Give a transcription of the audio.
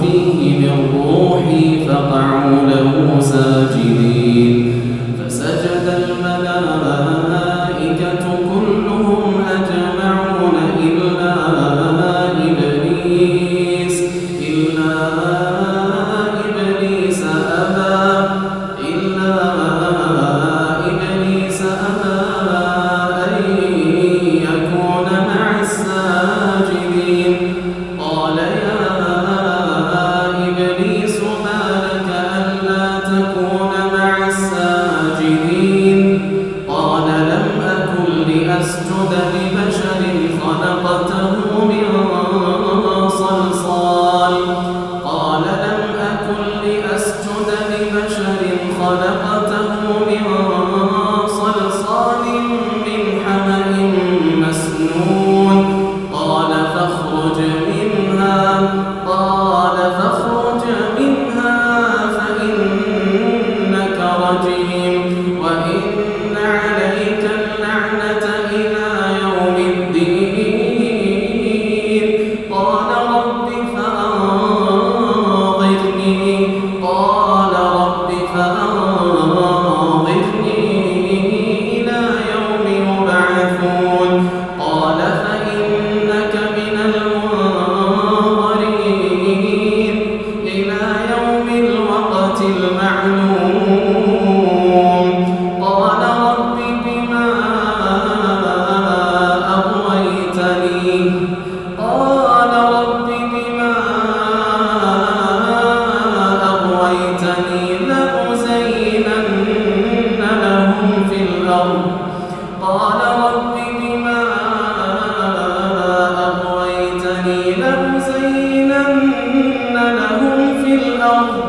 فيه من روحي فقعوا له ساجدين. فسجد الملائكة كلهم أجمعون إلا إبليس إلا إبليس قال لنزينن لهم في الأرض